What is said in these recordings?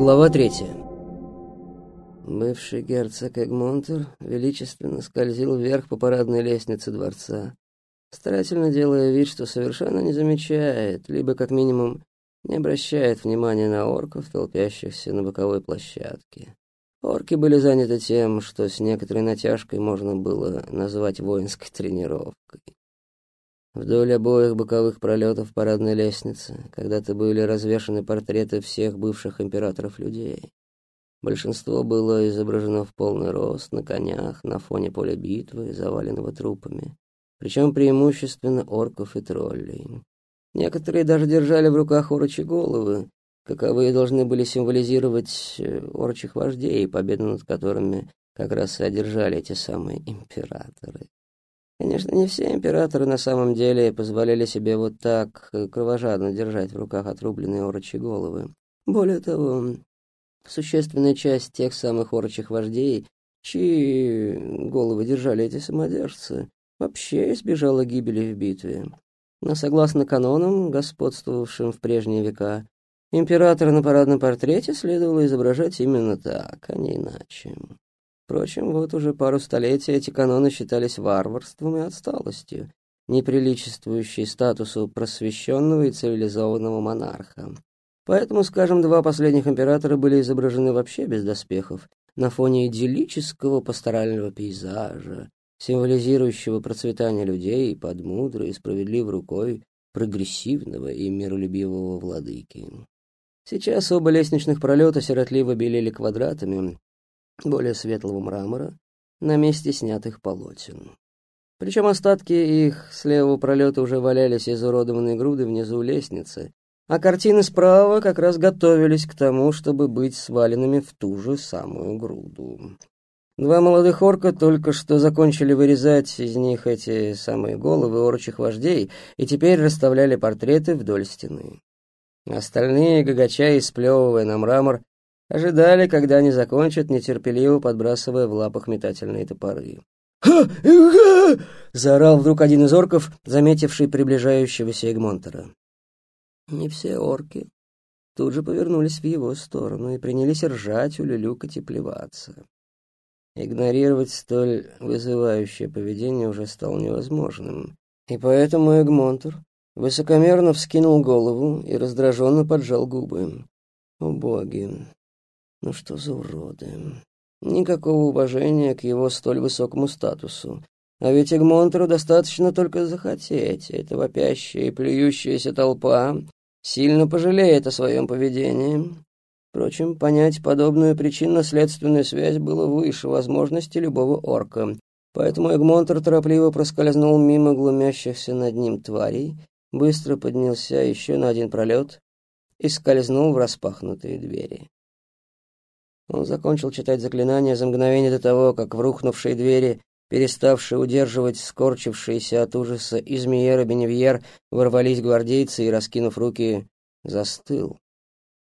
Глава третья. Бывший герцог Эгмонтер величественно скользил вверх по парадной лестнице дворца, старательно делая вид, что совершенно не замечает, либо, как минимум, не обращает внимания на орков, толпящихся на боковой площадке. Орки были заняты тем, что с некоторой натяжкой можно было назвать воинской тренировкой. Вдоль обоих боковых пролетов парадной лестницы когда-то были развешаны портреты всех бывших императоров людей. Большинство было изображено в полный рост, на конях, на фоне поля битвы, заваленного трупами. Причем преимущественно орков и троллей. Некоторые даже держали в руках орочи головы, каковые должны были символизировать э, орчих вождей, победу над которыми как раз и одержали эти самые императоры. Конечно, не все императоры на самом деле позволяли себе вот так э, кровожадно держать в руках отрубленные орочьи головы. Более того, существенная часть тех самых орочих вождей, чьи головы держали эти самодержцы, вообще избежала гибели в битве. Но согласно канонам, господствовавшим в прежние века, императора на парадном портрете следовало изображать именно так, а не иначе. Впрочем, вот уже пару столетий эти каноны считались варварством и отсталостью, неприличествующей статусу просвещенного и цивилизованного монарха. Поэтому, скажем, два последних императора были изображены вообще без доспехов, на фоне идиллического пасторального пейзажа, символизирующего процветание людей под мудрой и справедливой рукой прогрессивного и миролюбивого владыки. Сейчас оба лестничных пролета сиротливо белели квадратами, более светлого мрамора на месте снятых полотен. Причем остатки их с левого пролета уже валялись изуродованные груды внизу лестницы, а картины справа как раз готовились к тому, чтобы быть сваленными в ту же самую груду. Два молодых орка только что закончили вырезать из них эти самые головы орчих вождей и теперь расставляли портреты вдоль стены. Остальные, гагача и сплевывая на мрамор, Ожидали, когда они закончат, нетерпеливо подбрасывая в лапах метательные топоры. «Ха! заорал вдруг один из орков, заметивший приближающегося Эгмонтера. Не все орки тут же повернулись в его сторону и принялись ржать, улюлюкать и плеваться. Игнорировать столь вызывающее поведение уже стало невозможным, и поэтому Эгмонтер высокомерно вскинул голову и раздраженно поджал губы. «О боги, ну что за уроды? Никакого уважения к его столь высокому статусу. А ведь Эгмонтеру достаточно только захотеть. Эта вопящая и плюющаяся толпа сильно пожалеет о своем поведении. Впрочем, понять подобную причинно-следственную связь было выше возможности любого орка. Поэтому Эгмонтер торопливо проскользнул мимо глумящихся над ним тварей, быстро поднялся еще на один пролет и скользнул в распахнутые двери. Он закончил читать заклинание за мгновение до того, как в рухнувшей двери, переставшие удерживать скорчившиеся от ужаса Измиера Беневьер, ворвались гвардейцы и, раскинув руки, застыл,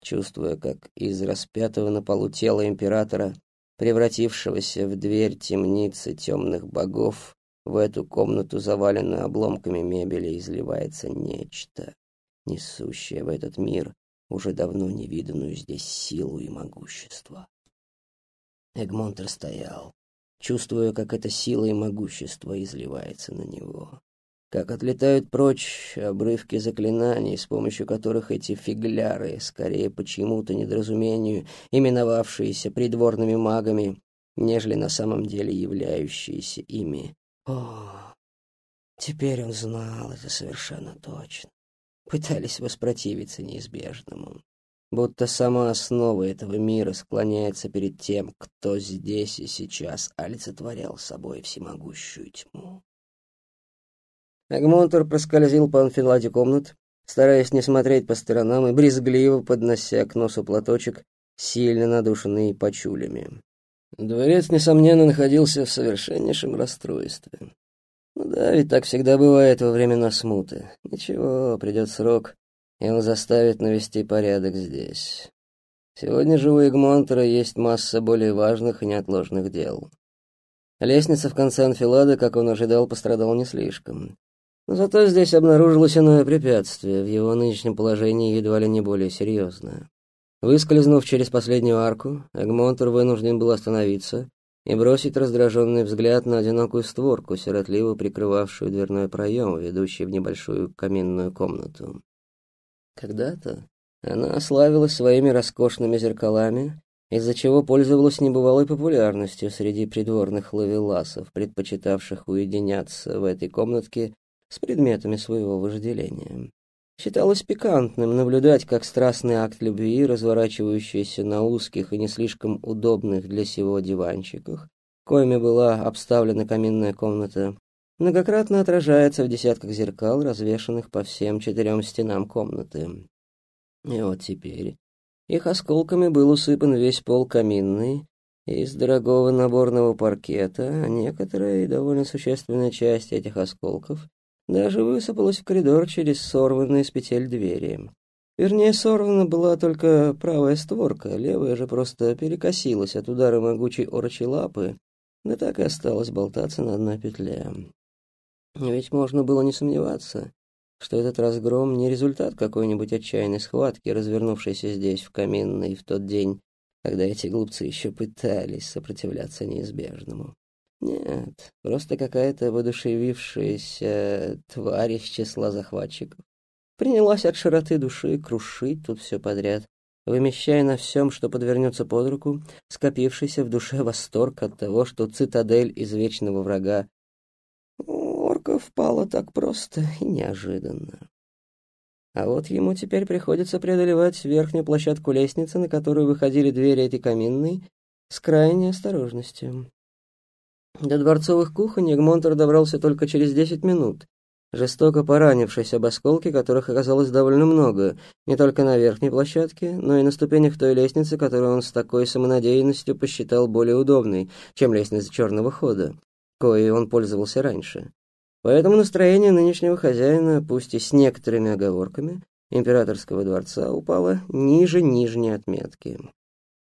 чувствуя, как из распятого на полу тела императора, превратившегося в дверь темницы темных богов, в эту комнату, заваленную обломками мебели, изливается нечто, несущее в этот мир уже давно невиданную здесь силу и могущество. Эгмонтер стоял, чувствуя, как эта сила и могущество изливается на него. Как отлетают прочь обрывки заклинаний, с помощью которых эти фигляры, скорее почему-то недоразумению, именовавшиеся придворными магами, нежели на самом деле являющиеся ими. О, теперь он знал это совершенно точно. Пытались воспротивиться неизбежному будто сама основа этого мира склоняется перед тем, кто здесь и сейчас олицетворял собой всемогущую тьму. Эгмонтер проскользил по анфиладе комнат, стараясь не смотреть по сторонам и брезгливо поднося к носу платочек, сильно надушенный почулями. Дворец, несомненно, находился в совершеннейшем расстройстве. Ну да, ведь так всегда бывает во времена смуты. Ничего, придет срок, и он заставит навести порядок здесь. Сегодня же у Эгмонтера есть масса более важных и неотложных дел. Лестница в конце анфилады, как он ожидал, пострадала не слишком. Но зато здесь обнаружилось иное препятствие, в его нынешнем положении едва ли не более серьезное. Выскользнув через последнюю арку, Эгмонтер вынужден был остановиться и бросить раздраженный взгляд на одинокую створку, сиротливо прикрывавшую дверной проем, ведущий в небольшую каминную комнату. Когда-то она славилась своими роскошными зеркалами, из-за чего пользовалась небывалой популярностью среди придворных ловеласов, предпочитавших уединяться в этой комнатке с предметами своего вожделения. Считалось пикантным наблюдать, как страстный акт любви, разворачивающийся на узких и не слишком удобных для сего диванчиках, коими была обставлена каминная комната, многократно отражается в десятках зеркал, развешанных по всем четырем стенам комнаты. И вот теперь их осколками был усыпан весь пол каминный, из дорогого наборного паркета, а некоторая и довольно существенная часть этих осколков даже высыпалась в коридор через сорванные с петель двери. Вернее, сорвана была только правая створка, левая же просто перекосилась от удара могучей орочей лапы, да так и осталась болтаться на одной петле. Ведь можно было не сомневаться, что этот разгром не результат какой-нибудь отчаянной схватки, развернувшейся здесь, в каминной, в тот день, когда эти глупцы еще пытались сопротивляться неизбежному. Нет, просто какая-то воодушевившаяся тварь из числа захватчиков. Принялась от широты души крушить тут все подряд, вымещая на всем, что подвернется под руку, скопившийся в душе восторг от того, что цитадель из вечного врага пала так просто и неожиданно. А вот ему теперь приходится преодолевать верхнюю площадку лестницы, на которую выходили двери этой каминной, с крайней осторожностью. До дворцовых кухонь Эгмонтер добрался только через десять минут, жестоко поранившись об осколки, которых оказалось довольно много, не только на верхней площадке, но и на ступенях той лестницы, которую он с такой самонадеянностью посчитал более удобной, чем лестница черного хода, коей он пользовался раньше. Поэтому настроение нынешнего хозяина, пусть и с некоторыми оговорками, императорского дворца упало ниже нижней отметки.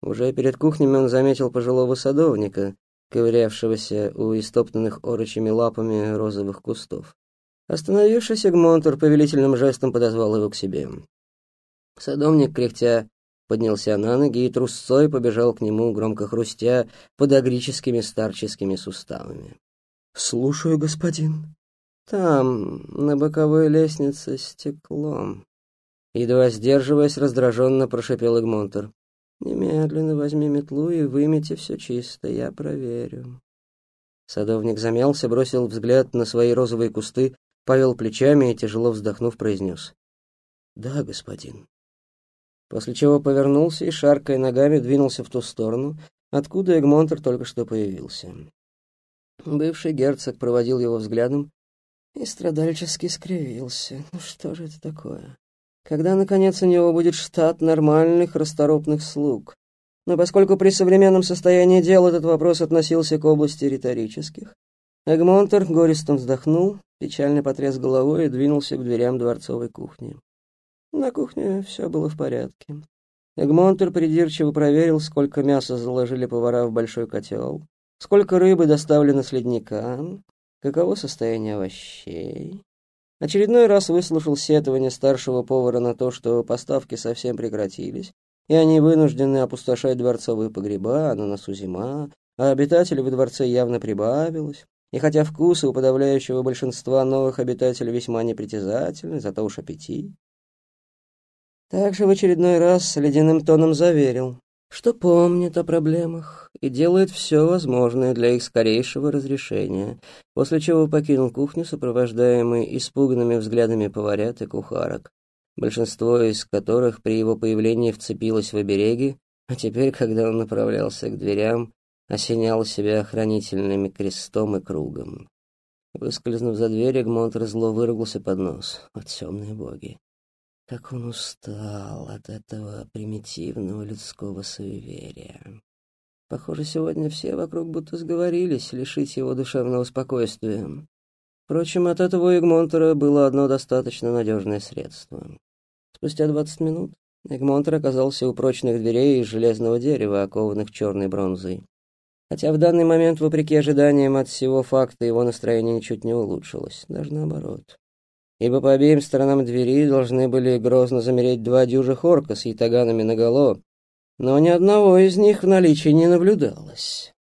Уже перед кухнями он заметил пожилого садовника, ковырявшегося у истоптанных орочими лапами розовых кустов. Остановившись, Эгмонтер повелительным жестом подозвал его к себе. Садовник, кряхтя, поднялся на ноги и трусцой побежал к нему, громко хрустя подогрическими старческими суставами. «Слушаю, господин». «Там, на боковой лестнице, стеклом». Едва сдерживаясь, раздраженно прошипел Эгмонтер. Немедленно возьми метлу и вымети все чисто, я проверю. Садовник замялся, бросил взгляд на свои розовые кусты, повел плечами и, тяжело вздохнув, произнес. «Да, господин». После чего повернулся и, шаркая ногами, двинулся в ту сторону, откуда Эгмонтер только что появился. Бывший герцог проводил его взглядом и страдальчески скривился. «Ну что же это такое?» когда, наконец, у него будет штат нормальных расторопных слуг. Но поскольку при современном состоянии дел этот вопрос относился к области риторических, Эгмонтер горестно вздохнул, печально потряс головой и двинулся к дверям дворцовой кухни. На кухне все было в порядке. Эгмонтер придирчиво проверил, сколько мяса заложили повара в большой котел, сколько рыбы доставлено с ледника, каково состояние овощей, Очередной раз выслушал сетование старшего повара на то, что поставки совсем прекратились, и они вынуждены опустошать дворцовые погреба, на носу зима, а обитателей во дворце явно прибавилось. И хотя вкусы у подавляющего большинства новых обитателей весьма непритязательны, зато уж аппетит. Также в очередной раз ледяным тоном заверил, что помнит о проблемах и делает все возможное для их скорейшего разрешения, после чего покинул кухню, сопровождаемый испуганными взглядами поварят и кухарок, большинство из которых при его появлении вцепилось в обереги, а теперь, когда он направлялся к дверям, осенял себя охранительными крестом и кругом. Выскользнув за дверь, Эгмонт зло выругался под нос. От темные боги! Как он устал от этого примитивного людского суеверия. Похоже, сегодня все вокруг будто сговорились лишить его душевного спокойствия. Впрочем, от этого у Эгмонтера было одно достаточно надежное средство. Спустя двадцать минут Эгмонтер оказался у прочных дверей из железного дерева, окованных черной бронзой. Хотя в данный момент, вопреки ожиданиям от всего факта, его настроение ничуть не улучшилось, даже наоборот. Ибо по обеим сторонам двери должны были грозно замереть два дюжих орка с ятаганами наголо, но ни одного из них в наличии не наблюдалось.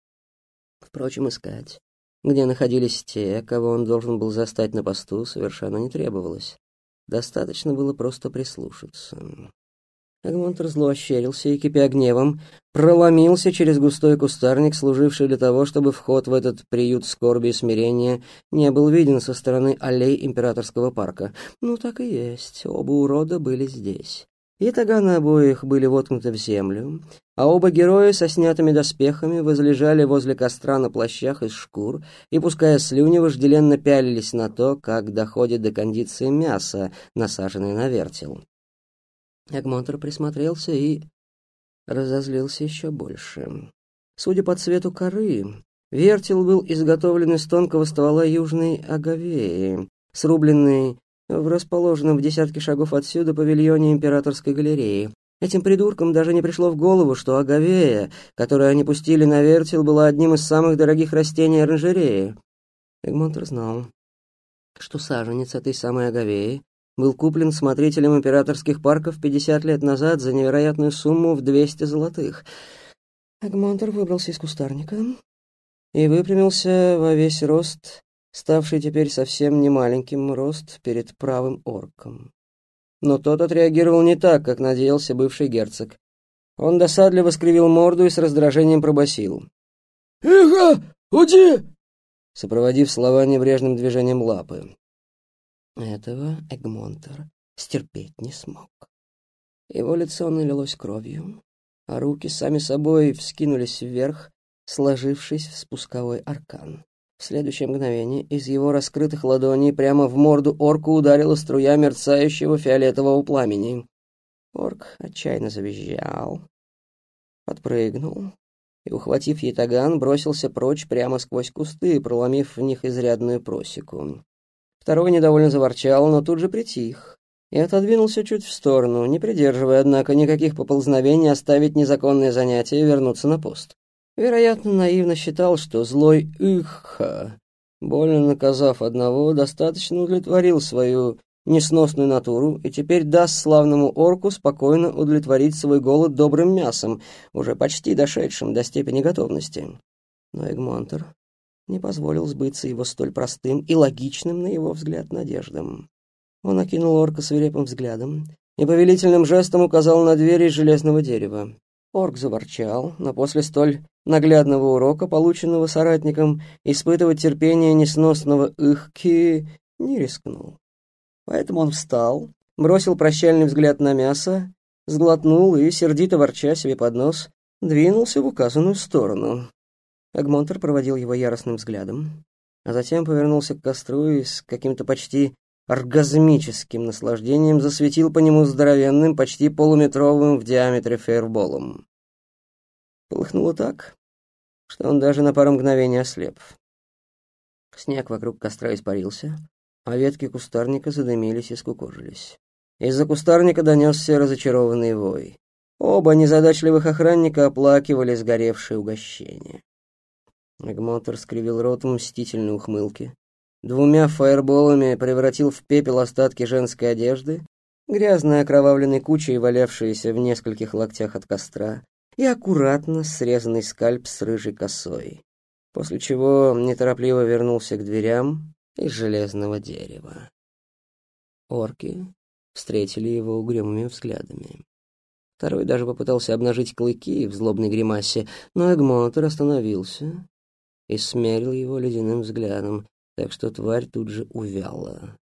Впрочем, искать, где находились те, кого он должен был застать на посту, совершенно не требовалось. Достаточно было просто прислушаться. Эгмонтер зло ощерился и, кипя гневом, проломился через густой кустарник, служивший для того, чтобы вход в этот приют скорби и смирения не был виден со стороны аллей императорского парка. Ну, так и есть, оба урода были здесь. И таганы обоих были воткнуты в землю, а оба героя со снятыми доспехами возлежали возле костра на плащах из шкур и, пуская слюни, вожделенно пялились на то, как доходит до кондиции мяса, насаженной на вертел. Эгмонтер присмотрелся и разозлился еще больше. Судя по цвету коры, вертел был изготовлен из тонкого ствола южной агавеи, срубленный в расположенном в десятке шагов отсюда павильоне императорской галереи. Этим придуркам даже не пришло в голову, что агавея, которую они пустили на вертел, была одним из самых дорогих растений оранжереи. Эгмонтер знал, что саженец этой самой агавеи был куплен смотрителем императорских парков 50 лет назад за невероятную сумму в 200 золотых. Эгмонтер выбрался из кустарника и выпрямился во весь рост, ставший теперь совсем немаленьким рост перед правым орком. Но тот отреагировал не так, как надеялся бывший герцог. Он досадливо скривил морду и с раздражением пробасил. «Иха, уйди!» сопроводив слова небрежным движением лапы. Этого Эгмонтер стерпеть не смог. Его лицо налилось кровью, а руки сами собой вскинулись вверх, сложившись в спусковой аркан. В следующее мгновение из его раскрытых ладоней прямо в морду орку ударила струя мерцающего фиолетового пламени. Орк отчаянно завизжал, подпрыгнул и, ухватив ятаган, бросился прочь прямо сквозь кусты, проломив в них изрядную просеку. Второй недовольно заворчал, но тут же притих и отодвинулся чуть в сторону, не придерживая, однако, никаких поползновений оставить незаконное занятие и вернуться на пост. Вероятно, наивно считал, что злой Ихха, больно наказав одного, достаточно удовлетворил свою несносную натуру и теперь даст славному орку спокойно удовлетворить свой голод добрым мясом, уже почти дошедшим до степени готовности. Но Эгмонтер не позволил сбыться его столь простым и логичным, на его взгляд, надеждам. Он окинул орка свирепым взглядом и повелительным жестом указал на дверь из железного дерева. Орк заворчал, но после столь наглядного урока, полученного соратником, испытывать терпение несносного «ихки» не рискнул. Поэтому он встал, бросил прощальный взгляд на мясо, сглотнул и, сердито ворча себе под нос, двинулся в указанную сторону. Эгмонтер проводил его яростным взглядом, а затем повернулся к костру и с каким-то почти оргазмическим наслаждением засветил по нему здоровенным, почти полуметровым в диаметре фейерболом. Полыхнуло так, что он даже на пару мгновений ослеп. Снег вокруг костра испарился, а ветки кустарника задымились и скукожились. Из-за кустарника донесся разочарованный вой. Оба незадачливых охранника оплакивали сгоревшее угощение. Эгмотор скривил рот в мстительной ухмылке. Двумя фаерболами превратил в пепел остатки женской одежды, грязной окровавленной кучей, валявшиеся в нескольких локтях от костра, и аккуратно срезанный скальп с рыжей косой, после чего неторопливо вернулся к дверям из железного дерева. Орки встретили его угрюмыми взглядами. Второй даже попытался обнажить клыки в злобной гримасе, но Эгмотор остановился и смерил его ледяным взглядом, так что тварь тут же увяла.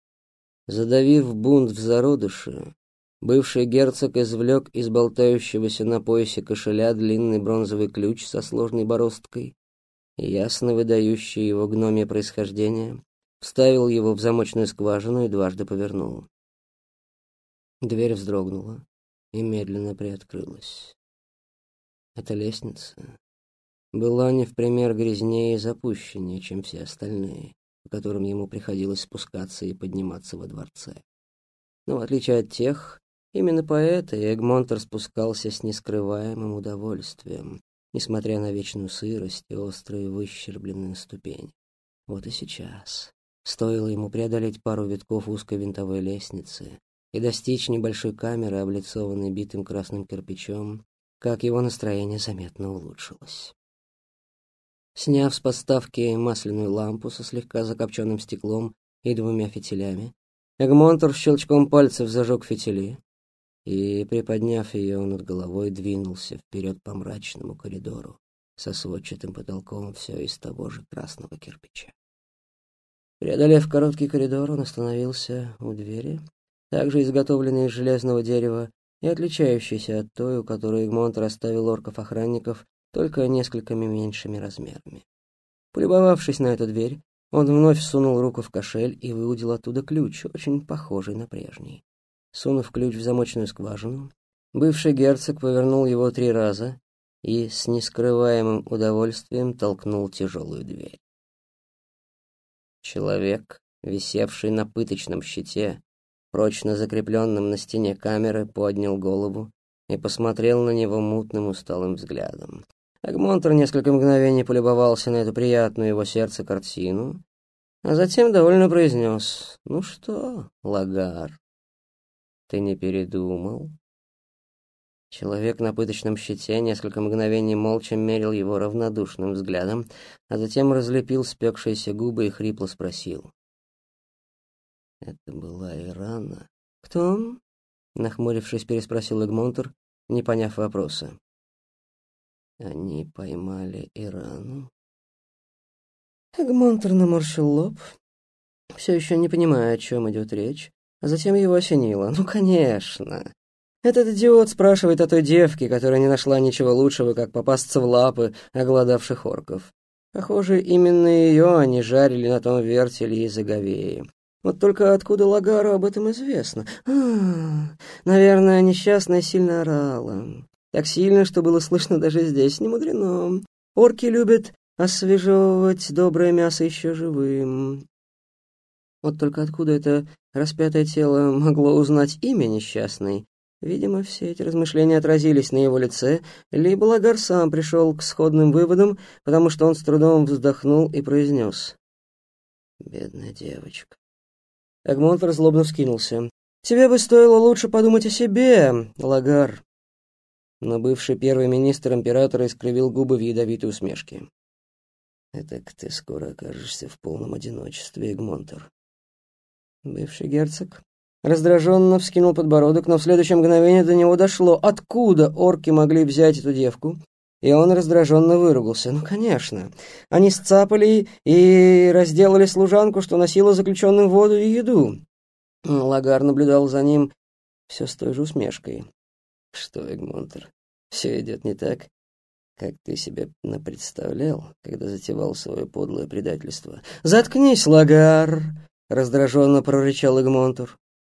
Задавив бунт в зародыше, бывший герцог извлек из болтающегося на поясе кошеля длинный бронзовый ключ со сложной бороздкой, ясно выдающий его гномие происхождение, вставил его в замочную скважину и дважды повернул. Дверь вздрогнула и медленно приоткрылась. Эта лестница была не в пример грязнее и запущеннее, чем все остальные, по которым ему приходилось спускаться и подниматься во дворце. Но в отличие от тех, именно по этой Эгмонтер спускался с нескрываемым удовольствием, несмотря на вечную сырость и острые выщербленные ступени. Вот и сейчас Стоило ему преодолеть пару витков узкой винтовой лестницы и достичь небольшой камеры, облицованной битым красным кирпичом, как его настроение заметно улучшилось. Сняв с подставки масляную лампу со слегка закопченным стеклом и двумя фитилями, Эгмонтор щелчком пальцев зажег фитили и, приподняв ее над головой, двинулся вперед по мрачному коридору со сводчатым потолком все из того же красного кирпича. Преодолев короткий коридор, он остановился у двери, также изготовленной из железного дерева и отличающейся от той, у которой Эгмонт расставил орков-охранников только несколькими меньшими размерами. Полюбовавшись на эту дверь, он вновь сунул руку в кошель и выудил оттуда ключ, очень похожий на прежний. Сунув ключ в замочную скважину, бывший герцог повернул его три раза и с нескрываемым удовольствием толкнул тяжелую дверь. Человек, висевший на пыточном щите, прочно закрепленном на стене камеры, поднял голову и посмотрел на него мутным усталым взглядом. Эгмонтер несколько мгновений полюбовался на эту приятную его сердце картину, а затем довольно произнес «Ну что, Лагар, ты не передумал?» Человек на пыточном щите несколько мгновений молча мерил его равнодушным взглядом, а затем разлепил спекшиеся губы и хрипло спросил. «Это была Ирана?» «Кто?» — нахмурившись, переспросил Эгмонтер, не поняв вопроса. Они поймали Ирану. Эгмонтер наморщил лоб, все еще не понимая, о чем идет речь, а затем его осенило. Ну, конечно. Этот идиот спрашивает о той девке, которая не нашла ничего лучшего, как попасться в лапы оголодавших орков. Похоже, именно ее они жарили на том вертеле из Аговеи. Вот только откуда Лагару об этом известно? А, наверное, несчастная сильно орала. Так сильно, что было слышно даже здесь, не мудрено. Орки любят освежевывать доброе мясо еще живым. Вот только откуда это распятое тело могло узнать имя несчастной? Видимо, все эти размышления отразились на его лице, либо Лагар сам пришел к сходным выводам, потому что он с трудом вздохнул и произнес. «Бедная девочка». Эгмонтер злобно вскинулся. «Тебе бы стоило лучше подумать о себе, Лагар но бывший первый министр императора искривил губы в ядовитой усмешке. «Этак ты скоро окажешься в полном одиночестве, Эгмонтер». Бывший герцог раздраженно вскинул подбородок, но в следующее мгновение до него дошло, откуда орки могли взять эту девку, и он раздраженно выругался. «Ну, конечно, они сцапали и разделали служанку, что носила заключенным воду и еду». Лагар наблюдал за ним все с той же усмешкой. Что, Эгмонтер, все идет не так, как ты себе напредставлял, когда затевал свое подлое предательство? Заткнись, Лагар! раздраженно прорычал Эгмонтур.